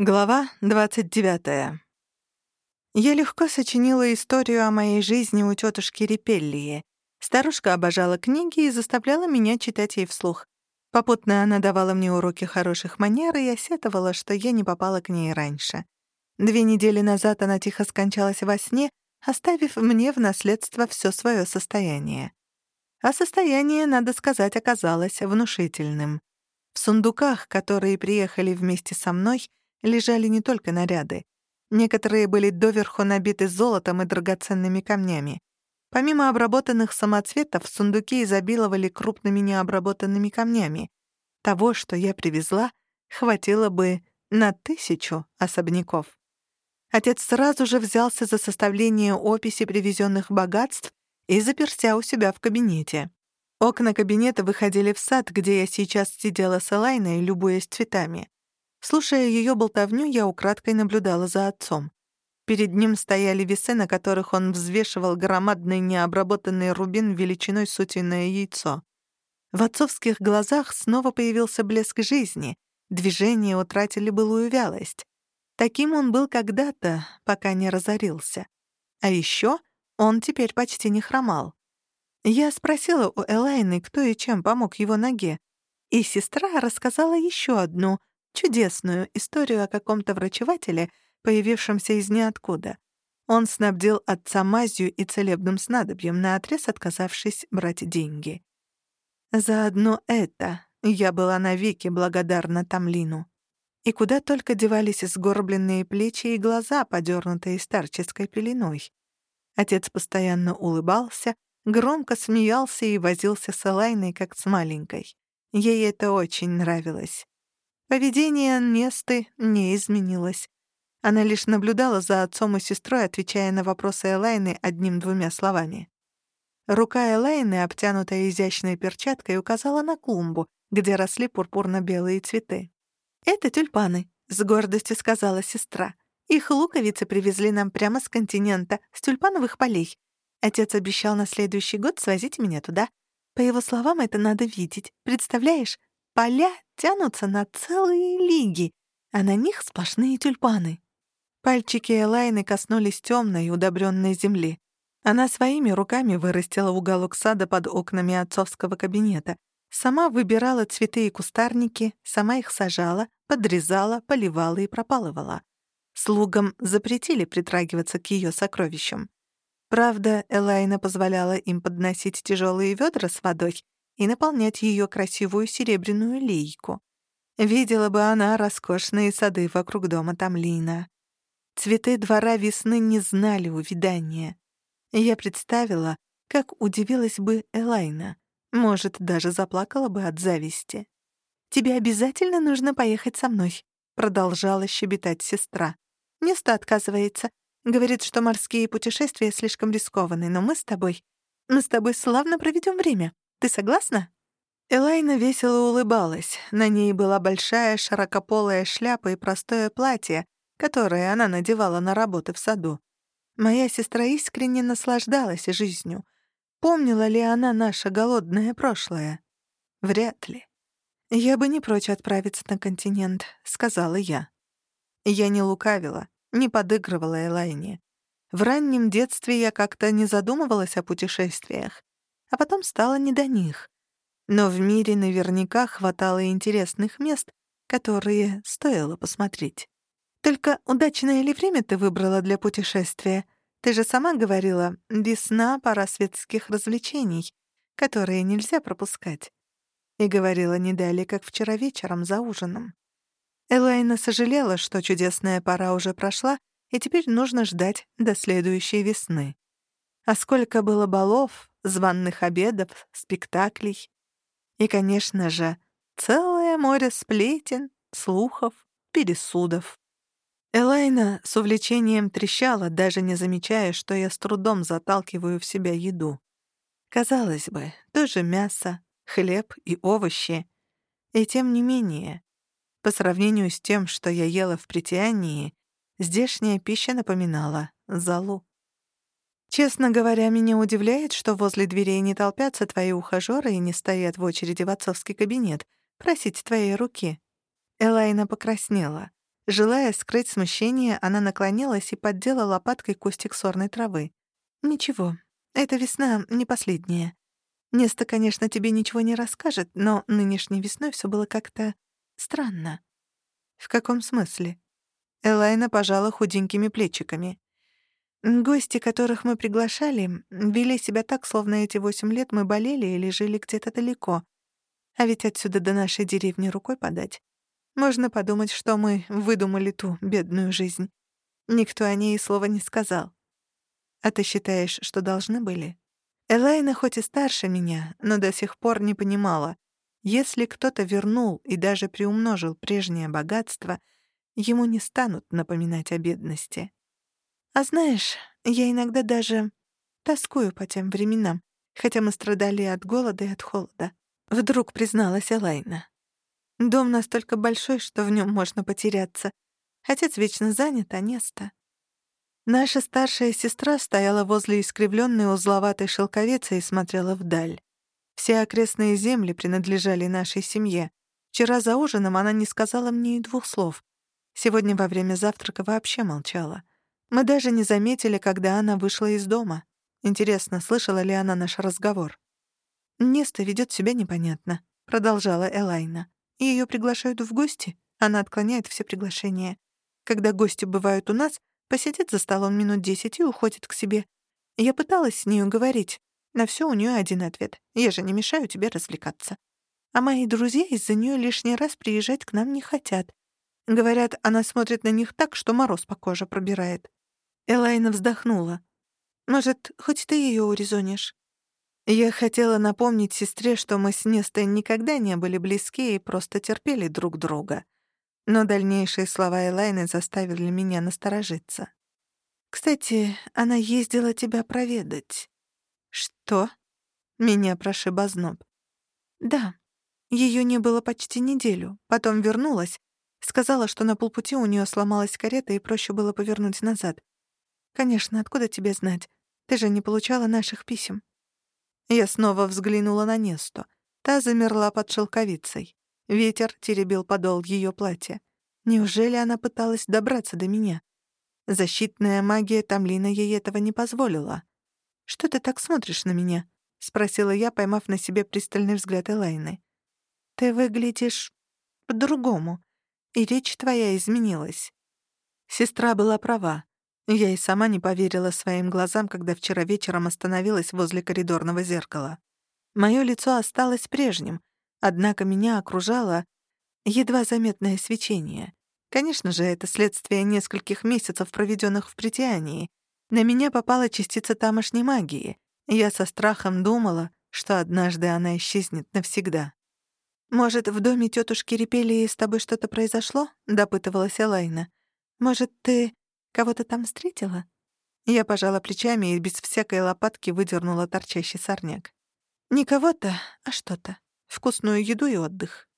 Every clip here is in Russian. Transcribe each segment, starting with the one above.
Глава 29. Я легко сочинила историю о моей жизни у тетушки Репеллии. Старушка обожала книги и заставляла меня читать ей вслух. Попутно она давала мне уроки хороших манер, и я сетовала, что я не попала к ней раньше. Две недели назад она тихо скончалась во сне, оставив мне в наследство все свое состояние. А состояние, надо сказать, оказалось внушительным. В сундуках, которые приехали вместе со мной, лежали не только наряды. Некоторые были доверху набиты золотом и драгоценными камнями. Помимо обработанных самоцветов, сундуки изобиловали крупными необработанными камнями. Того, что я привезла, хватило бы на тысячу особняков. Отец сразу же взялся за составление описи привезенных богатств и заперся у себя в кабинете. Окна кабинета выходили в сад, где я сейчас сидела с Элайной, любуясь цветами. Слушая ее болтовню, я украдкой наблюдала за отцом. Перед ним стояли весы, на которых он взвешивал громадный необработанный рубин величиной сутиное яйцо. В отцовских глазах снова появился блеск жизни, движения утратили былую вялость. Таким он был когда-то, пока не разорился. А еще он теперь почти не хромал. Я спросила у Элайны, кто и чем помог его ноге, и сестра рассказала еще одну, чудесную историю о каком-то врачевателе, появившемся из ниоткуда. Он снабдил отца мазью и целебным снадобьем, наотрез отказавшись брать деньги. За одно это я была навеки благодарна Тамлину. И куда только девались сгорбленные плечи и глаза, подернутые старческой пеленой. Отец постоянно улыбался, громко смеялся и возился с Элайной, как с маленькой. Ей это очень нравилось. Поведение Несты не изменилось. Она лишь наблюдала за отцом и сестрой, отвечая на вопросы Элайны одним-двумя словами. Рука Элайны, обтянутая изящной перчаткой, указала на клумбу, где росли пурпурно-белые цветы. «Это тюльпаны», — с гордостью сказала сестра. «Их луковицы привезли нам прямо с континента, с тюльпановых полей. Отец обещал на следующий год свозить меня туда. По его словам, это надо видеть. Представляешь, Поля тянутся на целые лиги, а на них сплошные тюльпаны. Пальчики Элайны коснулись темной, удобренной земли. Она своими руками вырастила уголок сада под окнами отцовского кабинета. Сама выбирала цветы и кустарники, сама их сажала, подрезала, поливала и пропалывала. Слугам запретили притрагиваться к ее сокровищам. Правда, Элайна позволяла им подносить тяжелые ведра с водой и наполнять ее красивую серебряную лейку. Видела бы она роскошные сады вокруг дома Тамлина. Цветы двора весны не знали увядания. Я представила, как удивилась бы Элайна. Может, даже заплакала бы от зависти. «Тебе обязательно нужно поехать со мной», — продолжала щебетать сестра. Неста отказывается. Говорит, что морские путешествия слишком рискованы, но мы с тобой... Мы с тобой славно проведем время. Ты согласна?» Элайна весело улыбалась. На ней была большая широкополая шляпа и простое платье, которое она надевала на работы в саду. Моя сестра искренне наслаждалась жизнью. Помнила ли она наше голодное прошлое? Вряд ли. «Я бы не прочь отправиться на континент», — сказала я. Я не лукавила, не подыгрывала Элайне. В раннем детстве я как-то не задумывалась о путешествиях а потом стало не до них. Но в мире наверняка хватало интересных мест, которые стоило посмотреть. Только удачное ли время ты выбрала для путешествия? Ты же сама говорила, весна — пора светских развлечений, которые нельзя пропускать. И говорила не далее, как вчера вечером за ужином. Элайна сожалела, что чудесная пора уже прошла, и теперь нужно ждать до следующей весны. А сколько было балов, званных обедов, спектаклей. И, конечно же, целое море сплетен, слухов, пересудов. Элайна с увлечением трещала, даже не замечая, что я с трудом заталкиваю в себя еду. Казалось бы, тоже мясо, хлеб и овощи. И тем не менее, по сравнению с тем, что я ела в притянии, здешняя пища напоминала залу. Честно говоря, меня удивляет, что возле дверей не толпятся твои ухажёры и не стоят в очереди в отцовский кабинет просить твоей руки. Элайна покраснела. Желая скрыть смущение, она наклонилась и поддела лопаткой кустик сорной травы. «Ничего, эта весна не последняя. Неста, конечно, тебе ничего не расскажет, но нынешней весной все было как-то странно». «В каком смысле?» Элайна пожала худенькими плечиками. Гости, которых мы приглашали, вели себя так, словно эти восемь лет мы болели или жили где-то далеко. А ведь отсюда до нашей деревни рукой подать. Можно подумать, что мы выдумали ту бедную жизнь. Никто о ней и слова не сказал. А ты считаешь, что должны были? Элайна хоть и старше меня, но до сих пор не понимала. Если кто-то вернул и даже приумножил прежнее богатство, ему не станут напоминать о бедности. А знаешь, я иногда даже тоскую по тем временам, хотя мы страдали от голода и от холода. Вдруг призналась Элайна. Дом настолько большой, что в нем можно потеряться. Отец вечно занят, а место... Наша старшая сестра стояла возле искривленной узловатой шелковицы и смотрела вдаль. Все окрестные земли принадлежали нашей семье. Вчера за ужином она не сказала мне и двух слов. Сегодня во время завтрака вообще молчала. Мы даже не заметили, когда она вышла из дома. Интересно, слышала ли она наш разговор? «Неста ведет себя непонятно», — продолжала Элайна. Ее приглашают в гости, она отклоняет все приглашения. Когда гости бывают у нас, посидит за столом минут десять и уходит к себе. Я пыталась с нею говорить. На все у нее один ответ. Я же не мешаю тебе развлекаться. А мои друзья из-за нее лишний раз приезжать к нам не хотят. Говорят, она смотрит на них так, что мороз по коже пробирает. Элайна вздохнула. «Может, хоть ты ее урезонишь?» Я хотела напомнить сестре, что мы с Нестой никогда не были близки и просто терпели друг друга. Но дальнейшие слова Элайны заставили меня насторожиться. «Кстати, она ездила тебя проведать». «Что?» — меня прошиб озноб. «Да. Ее не было почти неделю. Потом вернулась. Сказала, что на полпути у нее сломалась карета и проще было повернуть назад. «Конечно, откуда тебе знать? Ты же не получала наших писем». Я снова взглянула на Несту. Та замерла под шелковицей. Ветер теребил подол ее платья. Неужели она пыталась добраться до меня? Защитная магия Тамлина ей этого не позволила. «Что ты так смотришь на меня?» — спросила я, поймав на себе пристальный взгляд Элайны. «Ты выглядишь по-другому, и речь твоя изменилась». Сестра была права. Я и сама не поверила своим глазам, когда вчера вечером остановилась возле коридорного зеркала. Моё лицо осталось прежним, однако меня окружало едва заметное свечение. Конечно же, это следствие нескольких месяцев, проведённых в притянии. На меня попала частица тамошней магии. Я со страхом думала, что однажды она исчезнет навсегда. «Может, в доме тётушки Репелии с тобой что-то произошло?» — допытывалась Элайна. «Может, ты Кого-то там встретила?» Я пожала плечами и без всякой лопатки выдернула торчащий сорняк. «Не кого-то, а что-то. Вкусную еду и отдых».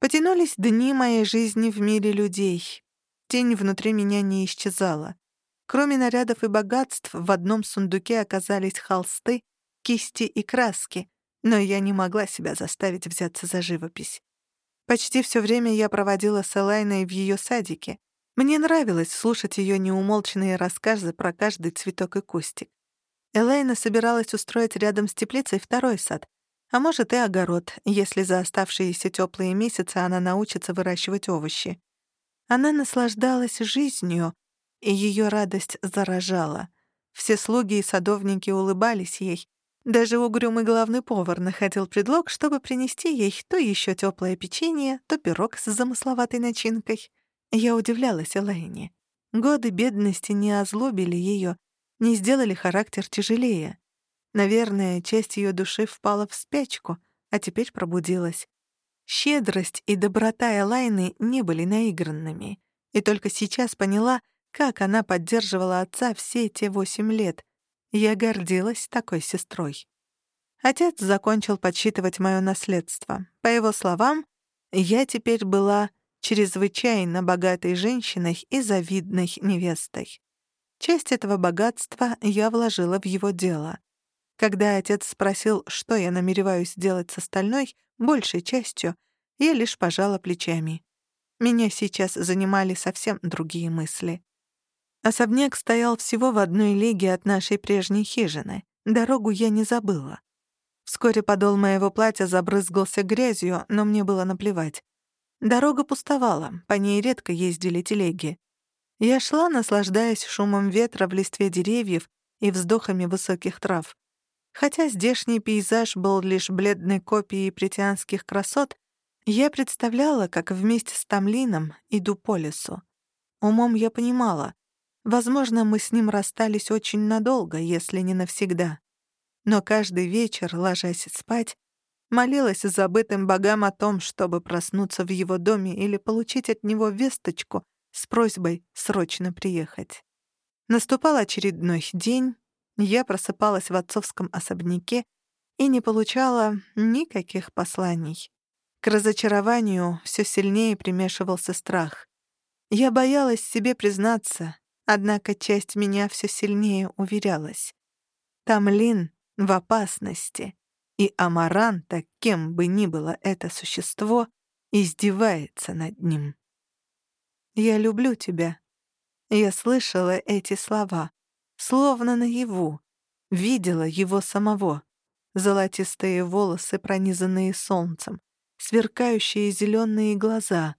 Потянулись дни моей жизни в мире людей. Тень внутри меня не исчезала. Кроме нарядов и богатств, в одном сундуке оказались холсты, кисти и краски, но я не могла себя заставить взяться за живопись. Почти все время я проводила с Элайной в ее садике. Мне нравилось слушать ее неумолчные рассказы про каждый цветок и кустик. Элейна собиралась устроить рядом с теплицей второй сад, а может и огород, если за оставшиеся теплые месяцы она научится выращивать овощи. Она наслаждалась жизнью, и ее радость заражала. Все слуги и садовники улыбались ей. Даже угрюмый главный повар находил предлог, чтобы принести ей то еще теплое печенье, то пирог с замысловатой начинкой. Я удивлялась Элайне. Годы бедности не озлобили ее, не сделали характер тяжелее. Наверное, часть ее души впала в спячку, а теперь пробудилась. Щедрость и доброта Элайны не были наигранными. И только сейчас поняла, как она поддерживала отца все те восемь лет. Я гордилась такой сестрой. Отец закончил подсчитывать мое наследство. По его словам, я теперь была чрезвычайно богатой женщиной и завидной невестой. Часть этого богатства я вложила в его дело. Когда отец спросил, что я намереваюсь делать с остальной, большей частью, я лишь пожала плечами. Меня сейчас занимали совсем другие мысли. Особняк стоял всего в одной лиге от нашей прежней хижины. Дорогу я не забыла. Вскоре подол моего платья забрызгался грязью, но мне было наплевать. Дорога пустовала, по ней редко ездили телеги. Я шла, наслаждаясь шумом ветра в листве деревьев и вздохами высоких трав. Хотя здешний пейзаж был лишь бледной копией притянских красот, я представляла, как вместе с Тамлином иду по лесу. Умом я понимала, возможно, мы с ним расстались очень надолго, если не навсегда. Но каждый вечер, ложась спать, молилась забытым богам о том, чтобы проснуться в его доме или получить от него весточку с просьбой срочно приехать. Наступал очередной день, я просыпалась в отцовском особняке и не получала никаких посланий. К разочарованию все сильнее примешивался страх. Я боялась себе признаться, однако часть меня все сильнее уверялась. Тамлин в опасности, и Амаранта, кем бы ни было это существо, издевается над ним. «Я люблю тебя». Я слышала эти слова, словно наяву, видела его самого. Золотистые волосы, пронизанные солнцем, сверкающие зеленые глаза.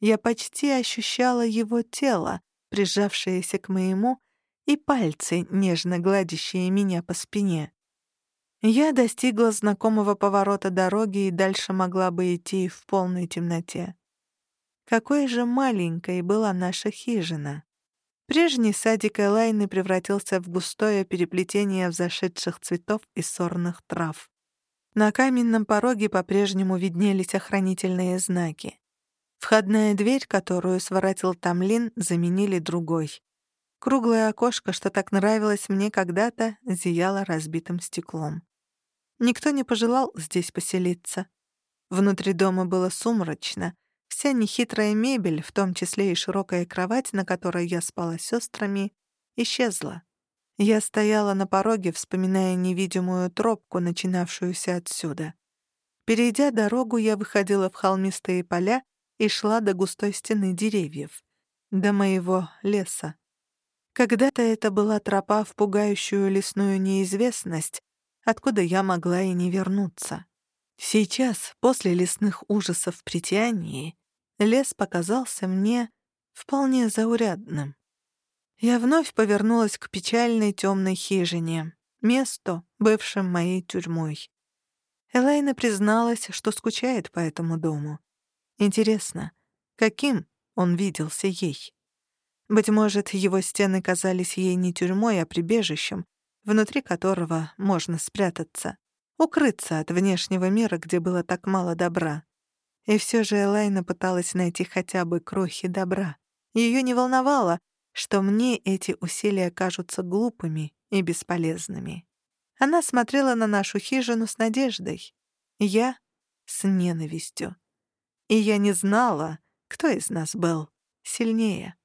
Я почти ощущала его тело, прижавшееся к моему, и пальцы, нежно гладящие меня по спине. Я достигла знакомого поворота дороги и дальше могла бы идти в полной темноте. Какой же маленькой была наша хижина. Прежний садик Элайны превратился в густое переплетение взошедших цветов и сорных трав. На каменном пороге по-прежнему виднелись охранительные знаки. Входная дверь, которую своротил Тамлин, заменили другой. Круглое окошко, что так нравилось мне когда-то, зияло разбитым стеклом. Никто не пожелал здесь поселиться. Внутри дома было сумрачно. Вся нехитрая мебель, в том числе и широкая кровать, на которой я спала с сестрами, исчезла. Я стояла на пороге, вспоминая невидимую тропку, начинавшуюся отсюда. Перейдя дорогу, я выходила в холмистые поля и шла до густой стены деревьев, до моего леса. Когда-то это была тропа в пугающую лесную неизвестность, откуда я могла и не вернуться. Сейчас, после лесных ужасов в притянии, лес показался мне вполне заурядным. Я вновь повернулась к печальной темной хижине, месту, бывшим моей тюрьмой. Элайна призналась, что скучает по этому дому. Интересно, каким он виделся ей? Быть может, его стены казались ей не тюрьмой, а прибежищем, внутри которого можно спрятаться, укрыться от внешнего мира, где было так мало добра. И все же Элайна пыталась найти хотя бы крохи добра. Ее не волновало, что мне эти усилия кажутся глупыми и бесполезными. Она смотрела на нашу хижину с надеждой. Я — с ненавистью. И я не знала, кто из нас был сильнее.